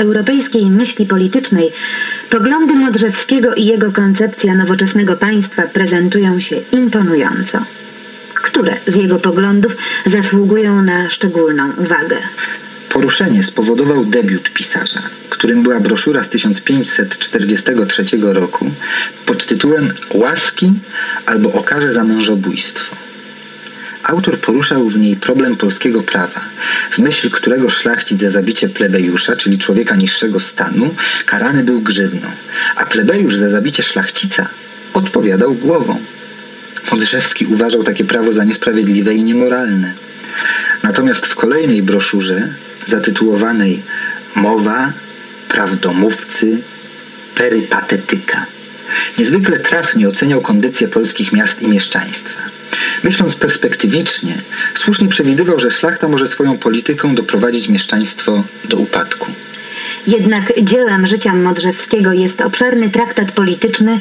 europejskiej myśli politycznej poglądy Modrzewskiego i jego koncepcja nowoczesnego państwa prezentują się imponująco. Które z jego poglądów zasługują na szczególną uwagę? Poruszenie spowodował debiut pisarza, którym była broszura z 1543 roku pod tytułem Łaski albo okaże za mężobójstwo. Autor poruszał w niej problem polskiego prawa, w myśl którego szlachcic za zabicie plebejusza, czyli człowieka niższego stanu, karany był grzywną, a plebejusz za zabicie szlachcica odpowiadał głową. Modrzewski uważał takie prawo za niesprawiedliwe i niemoralne. Natomiast w kolejnej broszurze, zatytułowanej Mowa, prawdomówcy, perypatetyka, niezwykle trafnie oceniał kondycję polskich miast i mieszczaństwa. Myśląc perspektywicznie, słusznie przewidywał, że szlachta może swoją polityką doprowadzić mieszczaństwo do upadku. Jednak dziełem życia Modrzewskiego jest obszerny traktat polityczny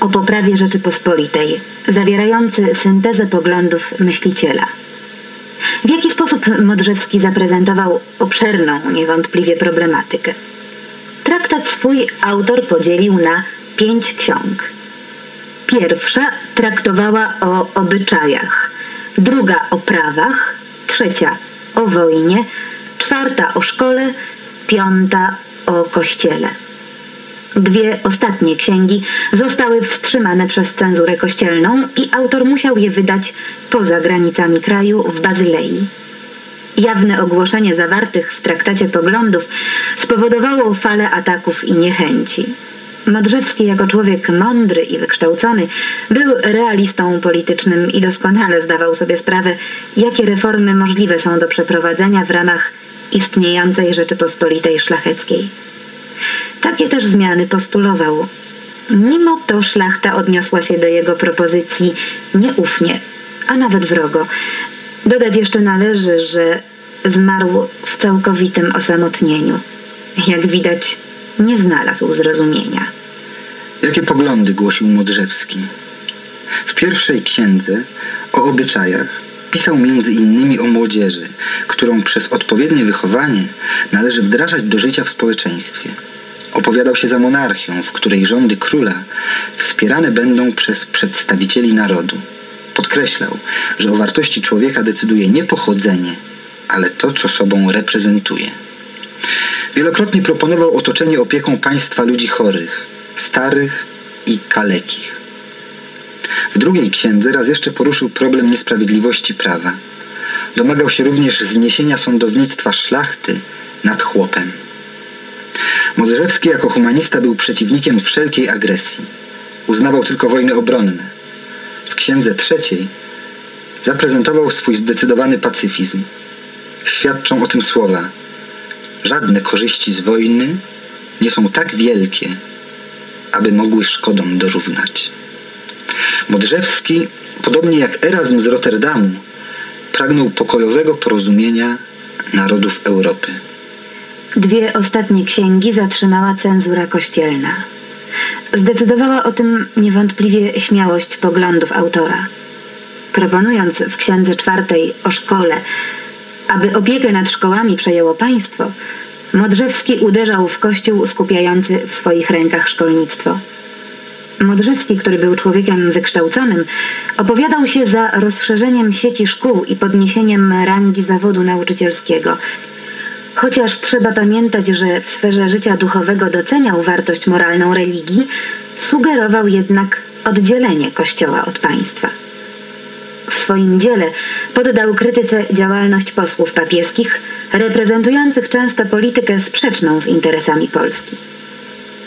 o poprawie Rzeczypospolitej, zawierający syntezę poglądów myśliciela. W jaki sposób Modrzewski zaprezentował obszerną niewątpliwie problematykę? Traktat swój autor podzielił na pięć ksiąg. Pierwsza traktowała o obyczajach, druga o prawach, trzecia o wojnie, czwarta o szkole, piąta o kościele. Dwie ostatnie księgi zostały wstrzymane przez cenzurę kościelną i autor musiał je wydać poza granicami kraju w Bazylei. Jawne ogłoszenie zawartych w traktacie poglądów spowodowało falę ataków i niechęci. Modrzewski jako człowiek mądry i wykształcony był realistą politycznym i doskonale zdawał sobie sprawę, jakie reformy możliwe są do przeprowadzenia w ramach istniejącej Rzeczypospolitej Szlacheckiej. Takie też zmiany postulował. Mimo to szlachta odniosła się do jego propozycji nieufnie, a nawet wrogo. Dodać jeszcze należy, że zmarł w całkowitym osamotnieniu. Jak widać, nie znalazł zrozumienia. Jakie poglądy głosił Modrzewski? W pierwszej księdze o obyczajach pisał między innymi o młodzieży, którą przez odpowiednie wychowanie należy wdrażać do życia w społeczeństwie. Opowiadał się za monarchią, w której rządy króla wspierane będą przez przedstawicieli narodu. Podkreślał, że o wartości człowieka decyduje nie pochodzenie, ale to, co sobą reprezentuje. Wielokrotnie proponował otoczenie opieką państwa ludzi chorych, starych i kalekich. W drugiej księdze raz jeszcze poruszył problem niesprawiedliwości prawa. Domagał się również zniesienia sądownictwa szlachty nad chłopem. Modrzewski jako humanista był przeciwnikiem wszelkiej agresji. Uznawał tylko wojny obronne. W księdze trzeciej zaprezentował swój zdecydowany pacyfizm. Świadczą o tym słowa – Żadne korzyści z wojny nie są tak wielkie, aby mogły szkodom dorównać. Modrzewski, podobnie jak Erasm z Rotterdamu, pragnął pokojowego porozumienia narodów Europy. Dwie ostatnie księgi zatrzymała cenzura kościelna. Zdecydowała o tym niewątpliwie śmiałość poglądów autora. Proponując w księdze czwartej o szkole aby opiekę nad szkołami przejęło państwo, Modrzewski uderzał w kościół skupiający w swoich rękach szkolnictwo. Modrzewski, który był człowiekiem wykształconym, opowiadał się za rozszerzeniem sieci szkół i podniesieniem rangi zawodu nauczycielskiego. Chociaż trzeba pamiętać, że w sferze życia duchowego doceniał wartość moralną religii, sugerował jednak oddzielenie Kościoła od państwa w swoim dziele poddał krytyce działalność posłów papieskich, reprezentujących często politykę sprzeczną z interesami Polski.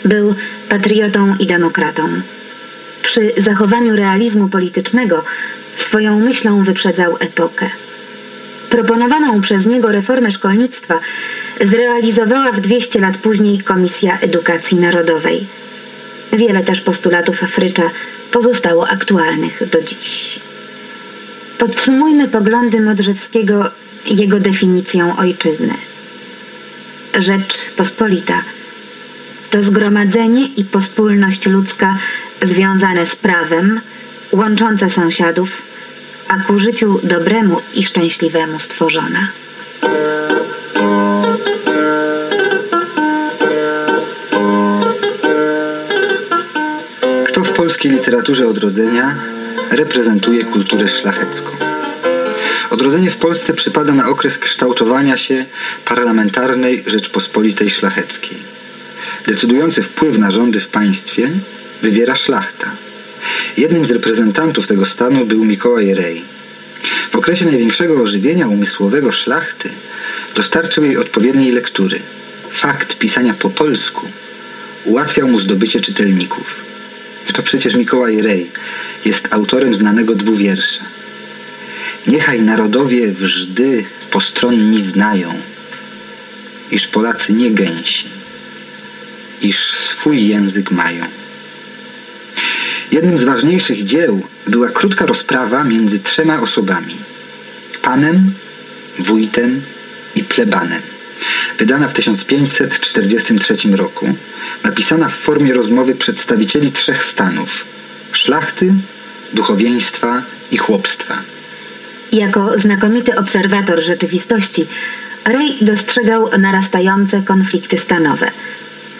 Był patriotą i demokratą. Przy zachowaniu realizmu politycznego swoją myślą wyprzedzał epokę. Proponowaną przez niego reformę szkolnictwa zrealizowała w 200 lat później Komisja Edukacji Narodowej. Wiele też postulatów Frycza pozostało aktualnych do dziś. Podsumujmy poglądy Modrzewskiego jego definicją ojczyzny. Rzecz pospolita to zgromadzenie i pospólność ludzka związane z prawem, łączące sąsiadów, a ku życiu dobremu i szczęśliwemu stworzona. Kto w polskiej literaturze odrodzenia reprezentuje kulturę szlachecką? Odrodzenie w Polsce przypada na okres kształtowania się parlamentarnej Rzeczpospolitej Szlacheckiej. Decydujący wpływ na rządy w państwie wywiera szlachta. Jednym z reprezentantów tego stanu był Mikołaj Rej. W okresie największego ożywienia umysłowego szlachty dostarczył jej odpowiedniej lektury. Fakt pisania po polsku ułatwiał mu zdobycie czytelników. To przecież Mikołaj Rej jest autorem znanego dwuwiersza. Niechaj narodowie wżdy postronni znają, iż Polacy nie gęsi, iż swój język mają. Jednym z ważniejszych dzieł była krótka rozprawa między trzema osobami. Panem, wójtem i plebanem. Wydana w 1543 roku, napisana w formie rozmowy przedstawicieli trzech stanów szlachty, duchowieństwa i chłopstwa. Jako znakomity obserwator rzeczywistości, Ray dostrzegał narastające konflikty stanowe.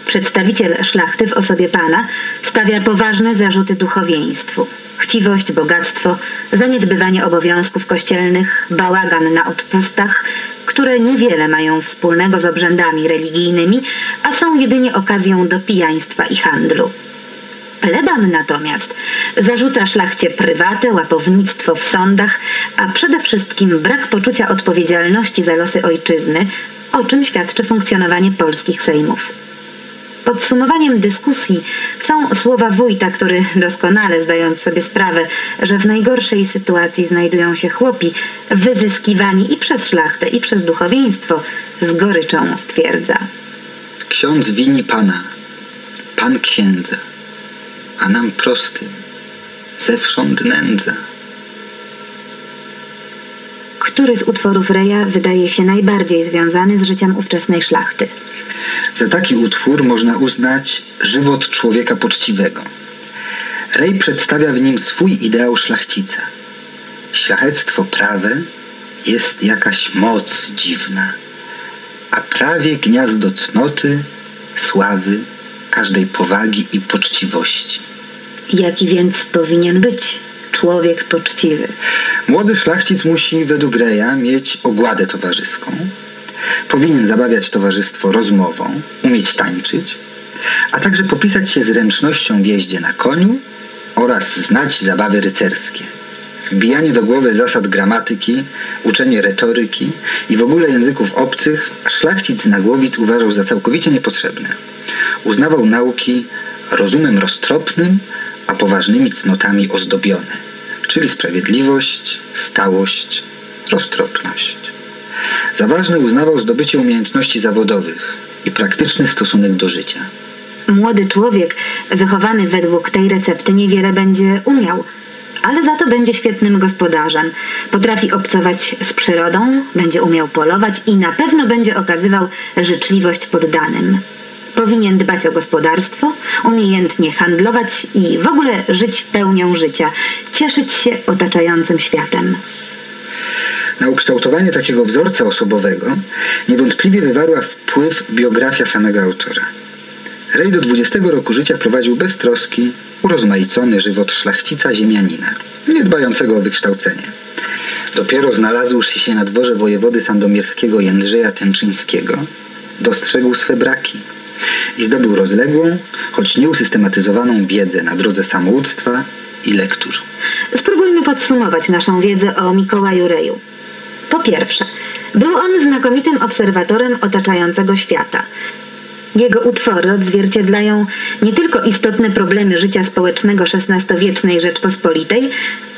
Przedstawiciel szlachty w osobie pana stawia poważne zarzuty duchowieństwu. Chciwość, bogactwo, zaniedbywanie obowiązków kościelnych, bałagan na odpustach, które niewiele mają wspólnego z obrzędami religijnymi, a są jedynie okazją do pijaństwa i handlu. Pleban natomiast zarzuca szlachcie prywatę, łapownictwo w sądach, a przede wszystkim brak poczucia odpowiedzialności za losy ojczyzny, o czym świadczy funkcjonowanie polskich sejmów. Podsumowaniem dyskusji są słowa wójta, który doskonale zdając sobie sprawę, że w najgorszej sytuacji znajdują się chłopi, wyzyskiwani i przez szlachtę, i przez duchowieństwo, z goryczą stwierdza. Ksiądz wini pana, pan księdza, a nam prostym zewsząd nędza. Który z utworów Reja wydaje się najbardziej związany z życiem ówczesnej szlachty? Za taki utwór można uznać żywot człowieka poczciwego. Rej przedstawia w nim swój ideał szlachcica. Szlachectwo prawe jest jakaś moc dziwna, a prawie gniazdo cnoty, sławy, każdej powagi i poczciwości. Jaki więc powinien być człowiek poczciwy? Młody szlachcic musi według Reja mieć ogładę towarzyską. Powinien zabawiać towarzystwo rozmową, umieć tańczyć, a także popisać się zręcznością w jeździe na koniu oraz znać zabawy rycerskie. Wbijanie do głowy zasad gramatyki, uczenie retoryki i w ogóle języków obcych szlachcic Nagłowic uważał za całkowicie niepotrzebne. Uznawał nauki rozumem roztropnym, a poważnymi cnotami ozdobione, czyli sprawiedliwość, stałość, roztropność. Za ważne uznawał zdobycie umiejętności zawodowych i praktyczny stosunek do życia. Młody człowiek, wychowany według tej recepty, niewiele będzie umiał, ale za to będzie świetnym gospodarzem. Potrafi obcować z przyrodą, będzie umiał polować i na pewno będzie okazywał życzliwość poddanym. Powinien dbać o gospodarstwo, umiejętnie handlować i w ogóle żyć pełnią życia, cieszyć się otaczającym światem. Na ukształtowanie takiego wzorca osobowego niewątpliwie wywarła wpływ biografia samego autora. Rej do 20 roku życia prowadził bez troski, urozmaicony żywot szlachcica ziemianina, nie dbającego o wykształcenie. Dopiero znalazłszy się na dworze wojewody sandomierskiego Jędrzeja Tęczyńskiego, dostrzegł swe braki i zdobył rozległą, choć nieusystematyzowaną wiedzę na drodze samouctwa i lektur. Spróbujmy podsumować naszą wiedzę o Mikołaju Reju. Po pierwsze, był on znakomitym obserwatorem otaczającego świata. Jego utwory odzwierciedlają nie tylko istotne problemy życia społecznego XVI-wiecznej Rzeczpospolitej,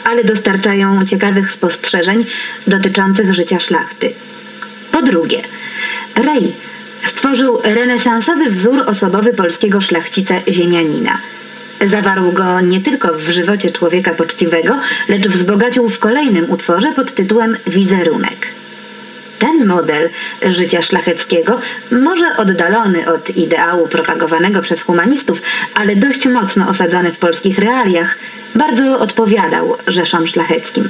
ale dostarczają ciekawych spostrzeżeń dotyczących życia szlachty. Po drugie, Rej stworzył renesansowy wzór osobowy polskiego szlachcica ziemianina. Zawarł go nie tylko w żywocie człowieka poczciwego, lecz wzbogacił w kolejnym utworze pod tytułem Wizerunek. Ten model życia szlacheckiego, może oddalony od ideału propagowanego przez humanistów, ale dość mocno osadzony w polskich realiach, bardzo odpowiadał rzeszom szlacheckim.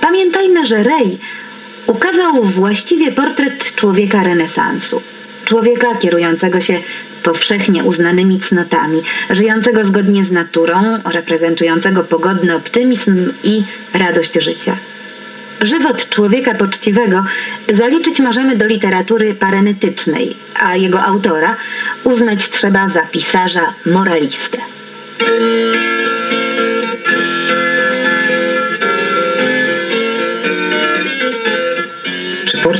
Pamiętajmy, że Rej ukazał właściwie portret człowieka renesansu. Człowieka kierującego się powszechnie uznanymi cnotami, żyjącego zgodnie z naturą, reprezentującego pogodny optymizm i radość życia. Żywot człowieka poczciwego zaliczyć możemy do literatury parenetycznej, a jego autora uznać trzeba za pisarza moralistę.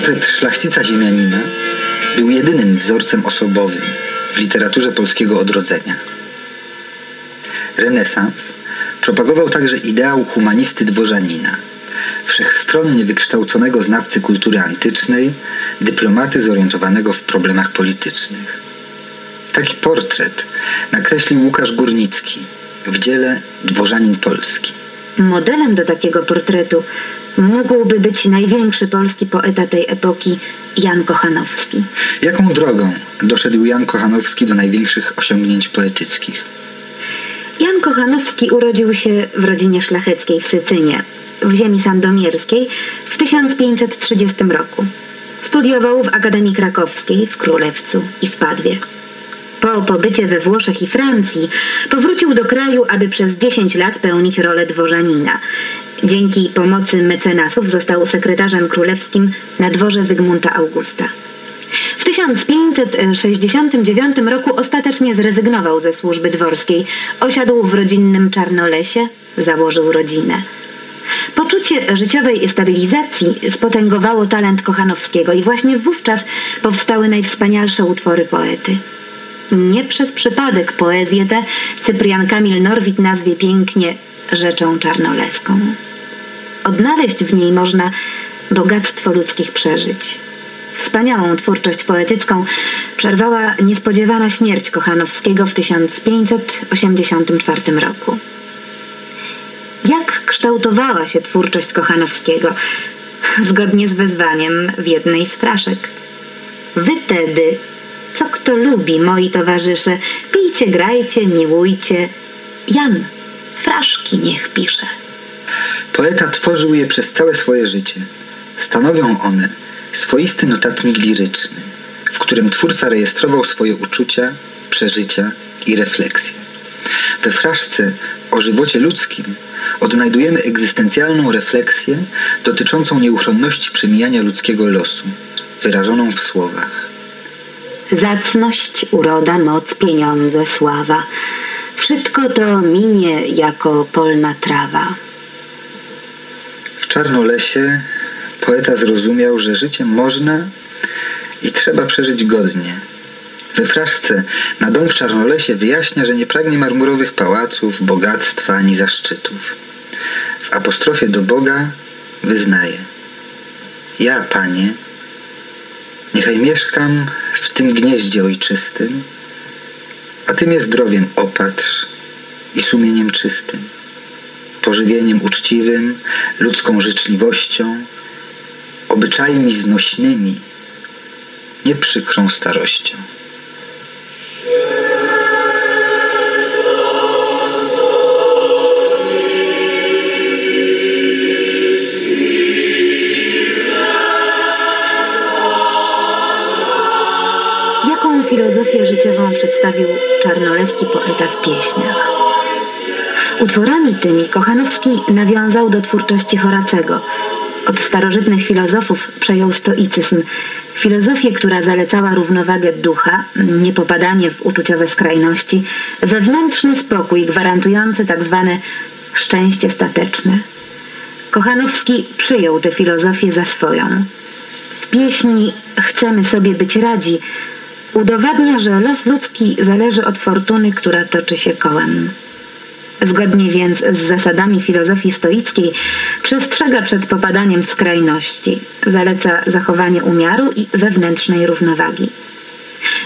Portret szlachcica ziemianina był jedynym wzorcem osobowym w literaturze polskiego odrodzenia? Renesans propagował także ideał humanisty dworzanina, wszechstronnie wykształconego znawcy kultury antycznej, dyplomaty zorientowanego w problemach politycznych. Taki portret nakreślił Łukasz Górnicki w dziele Dworzanin Polski. Modelem do takiego portretu mógłby być największy polski poeta tej epoki Jan Kochanowski. Jaką drogą doszedł Jan Kochanowski do największych osiągnięć poetyckich? Jan Kochanowski urodził się w rodzinie szlacheckiej w Sycynie, w ziemi sandomierskiej w 1530 roku. Studiował w Akademii Krakowskiej, w Królewcu i w Padwie. Po pobycie we Włoszech i Francji powrócił do kraju, aby przez 10 lat pełnić rolę dworzanina. Dzięki pomocy mecenasów został sekretarzem królewskim na dworze Zygmunta Augusta. W 1569 roku ostatecznie zrezygnował ze służby dworskiej. Osiadł w rodzinnym Czarnolesie, założył rodzinę. Poczucie życiowej stabilizacji spotęgowało talent Kochanowskiego i właśnie wówczas powstały najwspanialsze utwory poety. Nie przez przypadek poezję tę Cyprian Kamil Norwid nazwie pięknie rzeczą czarnoleską. Odnaleźć w niej można bogactwo ludzkich przeżyć. Wspaniałą twórczość poetycką przerwała niespodziewana śmierć Kochanowskiego w 1584 roku. Jak kształtowała się twórczość Kochanowskiego? Zgodnie z wezwaniem w jednej z fraszek. Wy tedy, co kto lubi, moi towarzysze, pijcie, grajcie, miłujcie. Jan, fraszki niech pisze. Poeta tworzył je przez całe swoje życie. Stanowią one swoisty notatnik liryczny, w którym twórca rejestrował swoje uczucia, przeżycia i refleksje. We fraszce o żywocie ludzkim odnajdujemy egzystencjalną refleksję dotyczącą nieuchronności przemijania ludzkiego losu, wyrażoną w słowach. Zacność, uroda, moc, pieniądze, sława. Wszystko to minie jako polna trawa. Czarnolesie poeta zrozumiał, że życie można i trzeba przeżyć godnie. We fraszce na dom w Czarnolesie wyjaśnia, że nie pragnie marmurowych pałaców, bogactwa ani zaszczytów. W apostrofie do Boga wyznaje Ja, Panie, niechaj mieszkam w tym gnieździe ojczystym, a Ty mnie zdrowiem opatrz i sumieniem czystym, pożywieniem uczciwym, ludzką życzliwością, obyczajami znośnymi, nie przykrą starością. Jaką filozofię życiową przedstawił czarnoleski poeta w pieśniach? Utworami tymi Kochanowski nawiązał do twórczości Horacego. Od starożytnych filozofów przejął stoicyzm, filozofię, która zalecała równowagę ducha, niepopadanie w uczuciowe skrajności, wewnętrzny spokój gwarantujący tak zwane szczęście stateczne. Kochanowski przyjął tę filozofię za swoją. W pieśni Chcemy sobie być radzi udowadnia, że los ludzki zależy od fortuny, która toczy się kołem. Zgodnie więc z zasadami filozofii stoickiej przestrzega przed popadaniem w skrajności, zaleca zachowanie umiaru i wewnętrznej równowagi.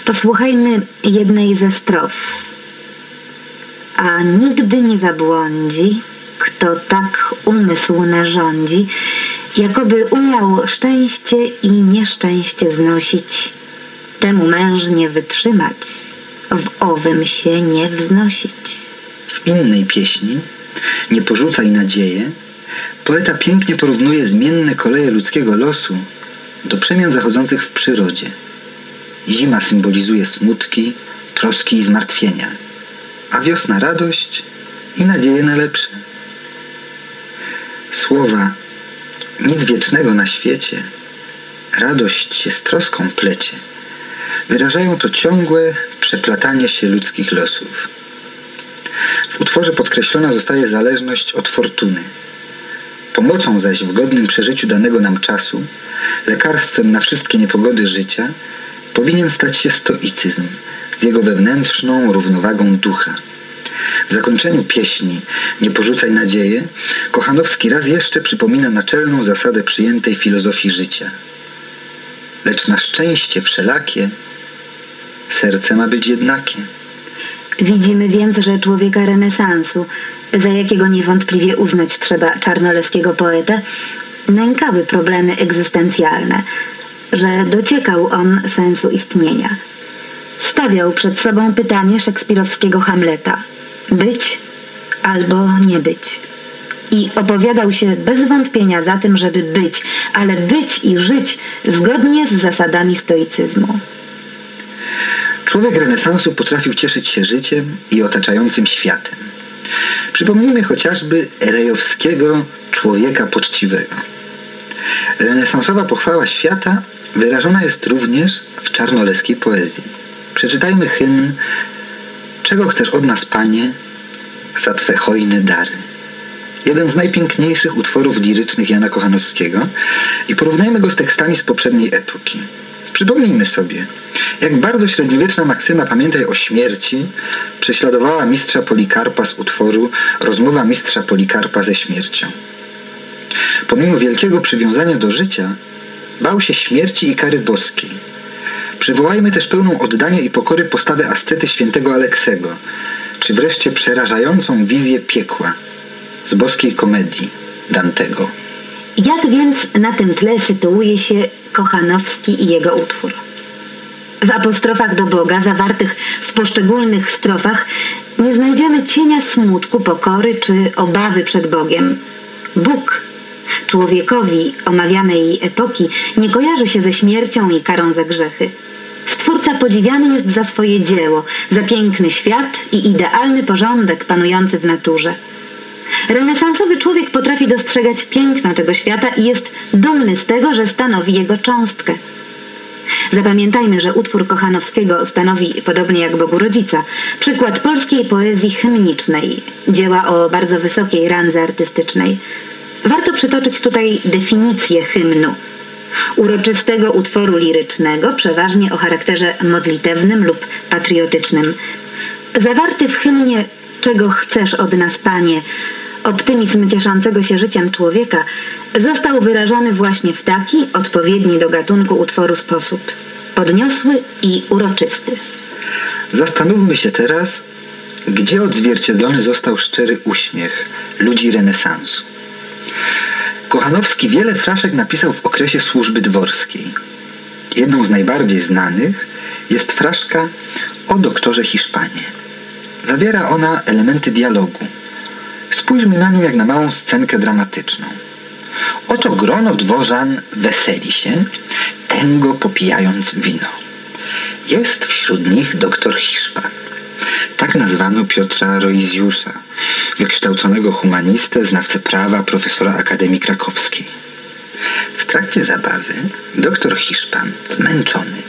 Posłuchajmy jednej ze strof. A nigdy nie zabłądzi, kto tak umysł narządzi, jakoby umiał szczęście i nieszczęście znosić, temu mężnie wytrzymać, w owym się nie wznosić. Innej pieśni, Nie porzucaj nadzieję, poeta pięknie porównuje zmienne koleje ludzkiego losu do przemian zachodzących w przyrodzie. Zima symbolizuje smutki, troski i zmartwienia, a wiosna radość i nadzieję na lepsze. Słowa nic wiecznego na świecie, radość się z troską plecie, wyrażają to ciągłe przeplatanie się ludzkich losów. W utworze podkreślona zostaje zależność od fortuny. Pomocą zaś w godnym przeżyciu danego nam czasu, lekarstwem na wszystkie niepogody życia, powinien stać się stoicyzm z jego wewnętrzną równowagą ducha. W zakończeniu pieśni Nie porzucaj nadzieję Kochanowski raz jeszcze przypomina naczelną zasadę przyjętej filozofii życia. Lecz na szczęście wszelakie serce ma być jednakie. Widzimy więc, że człowieka renesansu, za jakiego niewątpliwie uznać trzeba czarnoleskiego poetę, nękały problemy egzystencjalne, że dociekał on sensu istnienia. Stawiał przed sobą pytanie szekspirowskiego Hamleta: być albo nie być. I opowiadał się bez wątpienia za tym, żeby być, ale być i żyć zgodnie z zasadami stoicyzmu. Człowiek renesansu potrafił cieszyć się życiem i otaczającym światem. Przypomnijmy chociażby rejowskiego człowieka poczciwego. Renesansowa pochwała świata wyrażona jest również w czarnoleskiej poezji. Przeczytajmy hymn Czego chcesz od nas, Panie, za Twe hojne dary? Jeden z najpiękniejszych utworów lirycznych Jana Kochanowskiego i porównajmy go z tekstami z poprzedniej epoki. Przypomnijmy sobie, jak bardzo średniowieczna maksyma pamiętaj o śmierci prześladowała mistrza Polikarpa z utworu Rozmowa mistrza Polikarpa ze śmiercią. Pomimo wielkiego przywiązania do życia, bał się śmierci i kary boskiej. Przywołajmy też pełną oddania i pokory postawę ascety świętego Aleksego, czy wreszcie przerażającą wizję piekła z boskiej komedii Dantego. Jak więc na tym tle sytuuje się Kochanowski i jego utwór? W apostrofach do Boga zawartych w poszczególnych strofach nie znajdziemy cienia smutku, pokory czy obawy przed Bogiem. Bóg człowiekowi omawianej epoki nie kojarzy się ze śmiercią i karą za grzechy. Stwórca podziwiany jest za swoje dzieło, za piękny świat i idealny porządek panujący w naturze. Renesansowy człowiek potrafi dostrzegać piękno tego świata i jest dumny z tego, że stanowi jego cząstkę. Zapamiętajmy, że utwór Kochanowskiego stanowi, podobnie jak Bogu Rodzica, przykład polskiej poezji hymnicznej, dzieła o bardzo wysokiej randze artystycznej. Warto przytoczyć tutaj definicję hymnu. Uroczystego utworu lirycznego, przeważnie o charakterze modlitewnym lub patriotycznym. Zawarty w hymnie Czego chcesz od nas, Panie, optymizm cieszącego się życiem człowieka został wyrażony właśnie w taki, odpowiedni do gatunku utworu sposób. Podniosły i uroczysty. Zastanówmy się teraz, gdzie odzwierciedlony został szczery uśmiech ludzi renesansu. Kochanowski wiele fraszek napisał w okresie służby dworskiej. Jedną z najbardziej znanych jest fraszka o doktorze Hiszpanie. Zawiera ona elementy dialogu. Spójrzmy na nią jak na małą scenkę dramatyczną. Oto grono dworzan weseli się, tęgo popijając wino. Jest wśród nich doktor Hiszpan. Tak nazwano Piotra Roizjusza, wykształconego humanistę, znawcę prawa, profesora Akademii Krakowskiej. W trakcie zabawy doktor Hiszpan, zmęczony,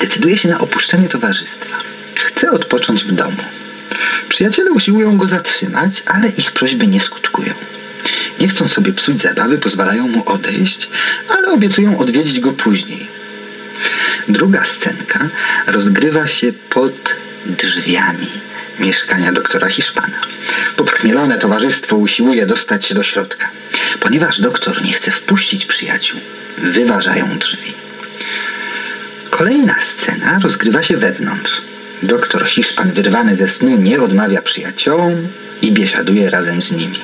decyduje się na opuszczenie towarzystwa. Chce odpocząć w domu. Przyjaciele usiłują go zatrzymać, ale ich prośby nie skutkują. Nie chcą sobie psuć zabawy, pozwalają mu odejść, ale obiecują odwiedzić go później. Druga scenka rozgrywa się pod drzwiami mieszkania doktora Hiszpana. Podchmielone towarzystwo usiłuje dostać się do środka. Ponieważ doktor nie chce wpuścić przyjaciół, wyważają drzwi. Kolejna scena rozgrywa się wewnątrz. Doktor Hiszpan wyrwany ze snu nie odmawia przyjaciołom i biesiaduje razem z nimi.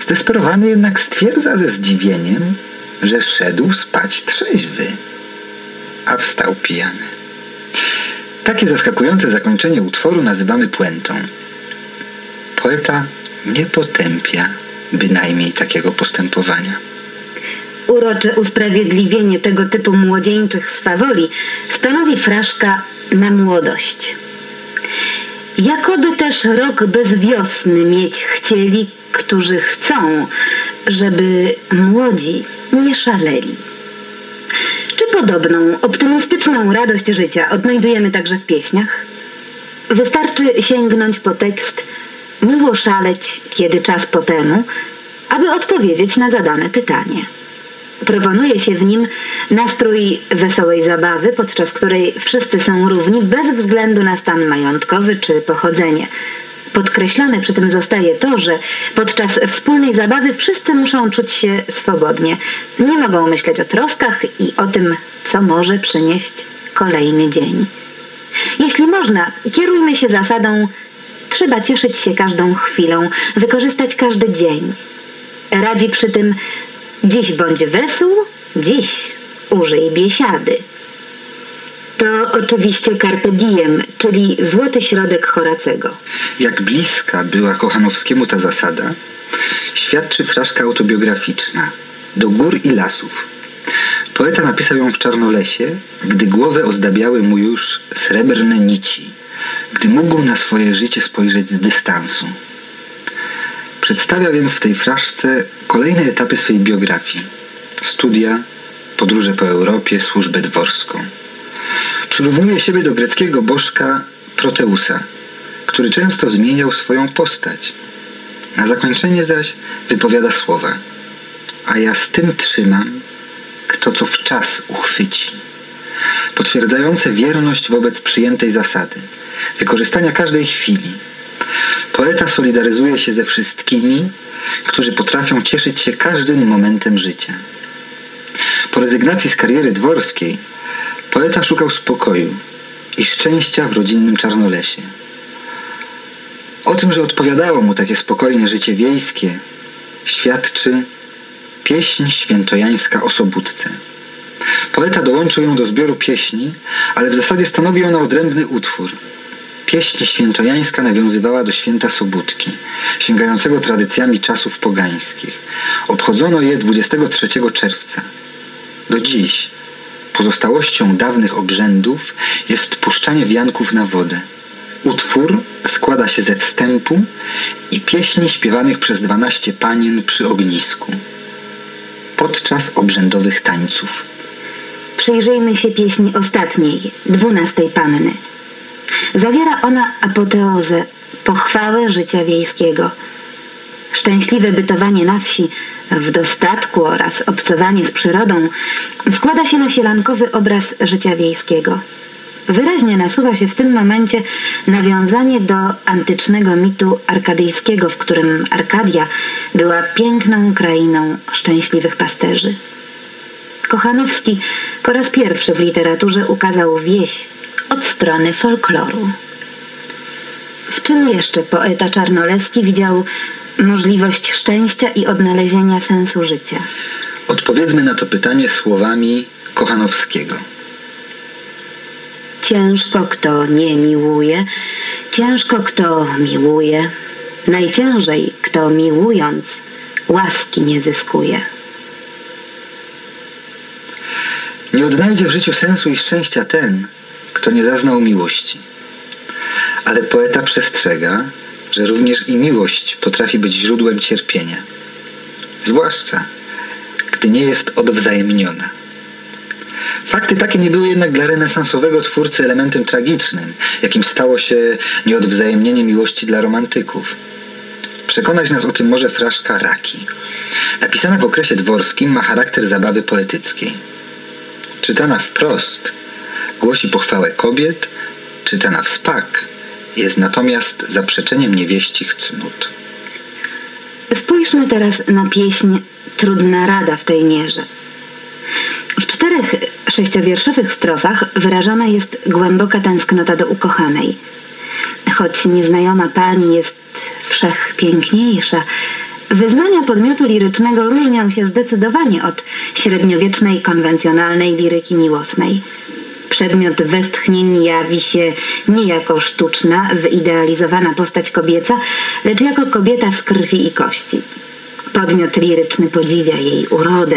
Zdesperowany jednak stwierdza ze zdziwieniem, że szedł spać trzeźwy, a wstał pijany. Takie zaskakujące zakończenie utworu nazywamy puentą. Poeta nie potępia bynajmniej takiego postępowania. Urocze usprawiedliwienie tego typu młodzieńczych swawoli stanowi fraszka na młodość. Jakoby też rok bez wiosny mieć chcieli, którzy chcą, żeby młodzi nie szaleli. Czy podobną optymistyczną radość życia odnajdujemy także w pieśniach? Wystarczy sięgnąć po tekst Miło szaleć, kiedy czas po temu, aby odpowiedzieć na zadane pytanie. Proponuje się w nim nastrój wesołej zabawy, podczas której wszyscy są równi bez względu na stan majątkowy czy pochodzenie. Podkreślone przy tym zostaje to, że podczas wspólnej zabawy wszyscy muszą czuć się swobodnie. Nie mogą myśleć o troskach i o tym, co może przynieść kolejny dzień. Jeśli można, kierujmy się zasadą trzeba cieszyć się każdą chwilą, wykorzystać każdy dzień. Radzi przy tym dziś bądź wesół, dziś użyj biesiady. To oczywiście carpe diem, czyli złoty środek Horacego. Jak bliska była Kochanowskiemu ta zasada, świadczy fraszka autobiograficzna Do gór i lasów. Poeta napisał ją w Czarnolesie, gdy głowę ozdabiały mu już srebrne nici, gdy mógł na swoje życie spojrzeć z dystansu. Przedstawia więc w tej fraszce kolejne etapy swej biografii. Studia, podróże po Europie, służbę dworską. Przyrównuje siebie do greckiego bożka Proteusa, który często zmieniał swoją postać. Na zakończenie zaś wypowiada słowa A ja z tym trzymam, kto co w czas uchwyci. Potwierdzające wierność wobec przyjętej zasady, wykorzystania każdej chwili. Poeta solidaryzuje się ze wszystkimi, którzy potrafią cieszyć się każdym momentem życia. Po rezygnacji z kariery dworskiej poeta szukał spokoju i szczęścia w rodzinnym Czarnolesie. O tym, że odpowiadało mu takie spokojne życie wiejskie, świadczy pieśń świętojańska o. Poeta dołączył ją do zbioru pieśni, ale w zasadzie stanowi ona odrębny utwór. Pieśń świętojańska nawiązywała do święta Sobótki, sięgającego tradycjami czasów pogańskich. Obchodzono je 23 czerwca. Do dziś pozostałością dawnych obrzędów jest puszczanie wianków na wodę. Utwór składa się ze wstępu i pieśni śpiewanych przez 12 panien przy ognisku podczas obrzędowych tańców. Przyjrzyjmy się pieśni ostatniej, dwunastej panny. Zawiera ona apoteozę, pochwałę życia wiejskiego. Szczęśliwe bytowanie na wsi, w dostatku oraz obcowanie z przyrodą składa się na sielankowy obraz życia wiejskiego. Wyraźnie nasuwa się w tym momencie nawiązanie do antycznego mitu arkadyjskiego, w którym Arkadia była piękną krainą szczęśliwych pasterzy. Kochanowski po raz pierwszy w literaturze ukazał wieś od strony folkloru. W czym jeszcze poeta czarnoleski widział możliwość szczęścia i odnalezienia sensu życia? Odpowiedzmy na to pytanie słowami Kochanowskiego. Ciężko kto nie miłuje, ciężko kto miłuje, najciężej kto miłując łaski nie zyskuje. Nie odnajdzie w życiu sensu i szczęścia ten, kto nie zaznał miłości. Ale poeta przestrzega, że również i miłość potrafi być źródłem cierpienia. Zwłaszcza, gdy nie jest odwzajemniona. Fakty takie nie były jednak dla renesansowego twórcy elementem tragicznym, jakim stało się nieodwzajemnienie miłości dla romantyków. Przekonać nas o tym może fraszka Raki. Napisana w okresie dworskim ma charakter zabawy poetyckiej. Czytana wprost głosi pochwałę kobiet, czytana w spak jest natomiast zaprzeczeniem niewieścich cnót. Spójrzmy teraz na pieśń Trudna Rada w tej mierze. W czterech sześciowierszowych strofach wyrażona jest głęboka tęsknota do ukochanej. Choć nieznajoma pani jest wszech piękniejsza, wyznania podmiotu lirycznego różnią się zdecydowanie od średniowiecznej, konwencjonalnej liryki miłosnej. Przedmiot westchnień jawi się nie jako sztuczna, wyidealizowana postać kobieca, lecz jako kobieta z krwi i kości. Podmiot liryczny podziwia jej urodę,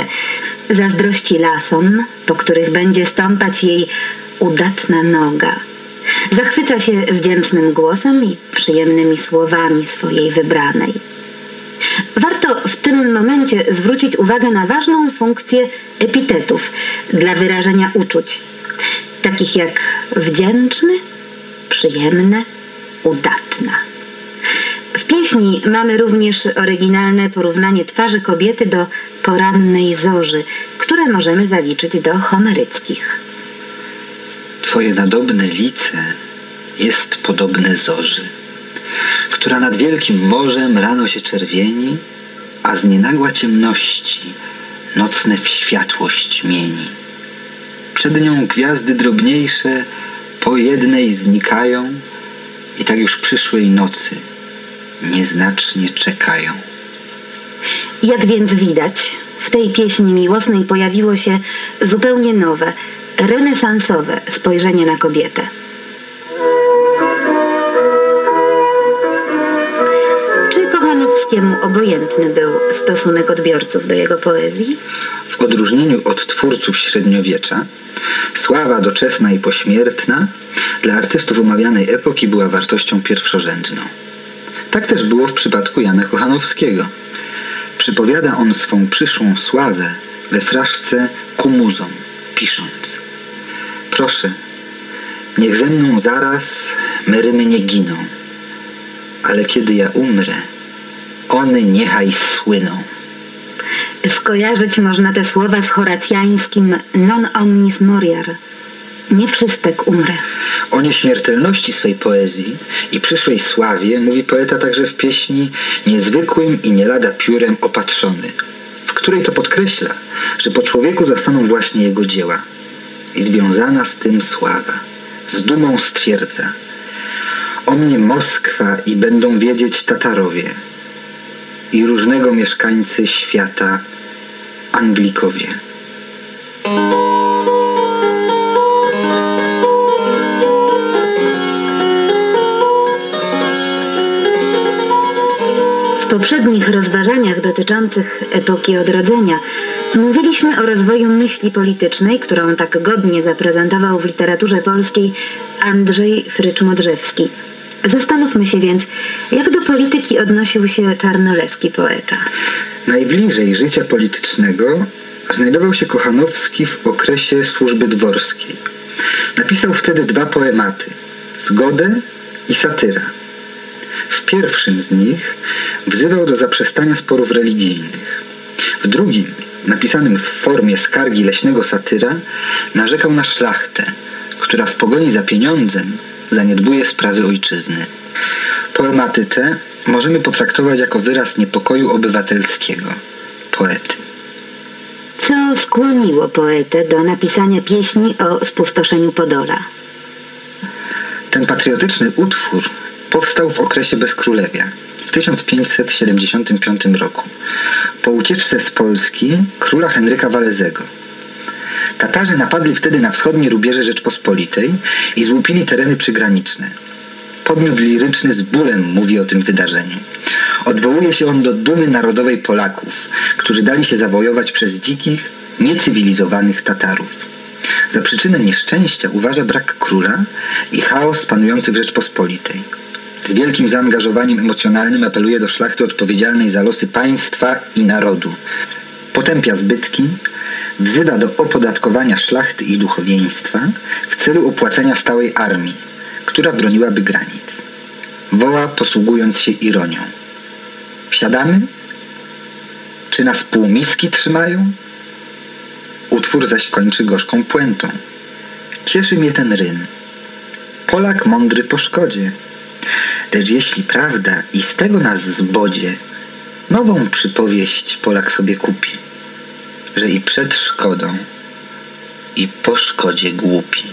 zazdrości lasom, po których będzie stąpać jej udatna noga. Zachwyca się wdzięcznym głosem i przyjemnymi słowami swojej wybranej. Warto w tym momencie zwrócić uwagę na ważną funkcję epitetów dla wyrażenia uczuć, takich jak wdzięczny, przyjemne, udatna. W pieśni mamy również oryginalne porównanie twarzy kobiety do porannej zorzy, które możemy zaliczyć do homeryckich. Twoje nadobne lice jest podobne zorzy, która nad wielkim morzem rano się czerwieni, a z nienagła ciemności nocne w światłość mieni. Przed nią gwiazdy drobniejsze po jednej znikają i tak już przyszłej nocy nieznacznie czekają. Jak więc widać, w tej pieśni miłosnej pojawiło się zupełnie nowe, renesansowe spojrzenie na kobietę. Czy Kochanowskiemu obojętny był stosunek odbiorców do jego poezji? Odróżnieniu od twórców średniowiecza, sława doczesna i pośmiertna dla artystów omawianej epoki była wartością pierwszorzędną. Tak też było w przypadku Jana Kochanowskiego. Przypowiada on swą przyszłą sławę we fraszce ku muzom, pisząc Proszę, niech ze mną zaraz me rymy nie giną, ale kiedy ja umrę, one niechaj słyną. Skojarzyć można te słowa z horacjańskim non omnis moriar. Nie wszystek umrę. O nieśmiertelności swej poezji i przyszłej sławie mówi poeta także w pieśni Niezwykłym i nie lada piórem opatrzony, w której to podkreśla, że po człowieku zastaną właśnie jego dzieła i związana z tym sława. Z dumą stwierdza O mnie Moskwa i będą wiedzieć Tatarowie i różnego mieszkańcy świata Anglikowie. W poprzednich rozważaniach dotyczących epoki odrodzenia mówiliśmy o rozwoju myśli politycznej, którą tak godnie zaprezentował w literaturze polskiej Andrzej Frycz-Modrzewski. Zastanówmy się więc, jak do polityki odnosił się czarnoleski poeta. Najbliżej życia politycznego znajdował się Kochanowski w okresie służby dworskiej. Napisał wtedy dwa poematy Zgodę i Satyra. W pierwszym z nich wzywał do zaprzestania sporów religijnych. W drugim, napisanym w formie skargi leśnego satyra, narzekał na szlachtę, która w pogoni za pieniądzem zaniedbuje sprawy ojczyzny. Poematy te możemy potraktować jako wyraz niepokoju obywatelskiego poety. Co skłoniło poetę do napisania pieśni o spustoszeniu Podola? Ten patriotyczny utwór powstał w okresie bezkrólewia w 1575 roku po ucieczce z Polski króla Henryka Walezego. Tatarzy napadli wtedy na wschodnie rubieże Rzeczpospolitej i złupili tereny przygraniczne. Podmiot liryczny z bólem mówi o tym wydarzeniu. Odwołuje się on do dumy narodowej Polaków, którzy dali się zawojować przez dzikich, niecywilizowanych Tatarów. Za przyczynę nieszczęścia uważa brak króla i chaos panujący w Rzeczpospolitej. Z wielkim zaangażowaniem emocjonalnym apeluje do szlachty odpowiedzialnej za losy państwa i narodu. Potępia zbytki, wzywa do opodatkowania szlachty i duchowieństwa w celu opłacenia stałej armii, która broniłaby granic. Woła posługując się ironią. Wsiadamy? Czy nas półmiski trzymają? Utwór zaś kończy gorzką puentą. Cieszy mnie ten rym. Polak mądry po szkodzie. Lecz jeśli prawda i z tego nas zbodzie, nową przypowieść Polak sobie kupi, że i przed szkodą, i po szkodzie głupi.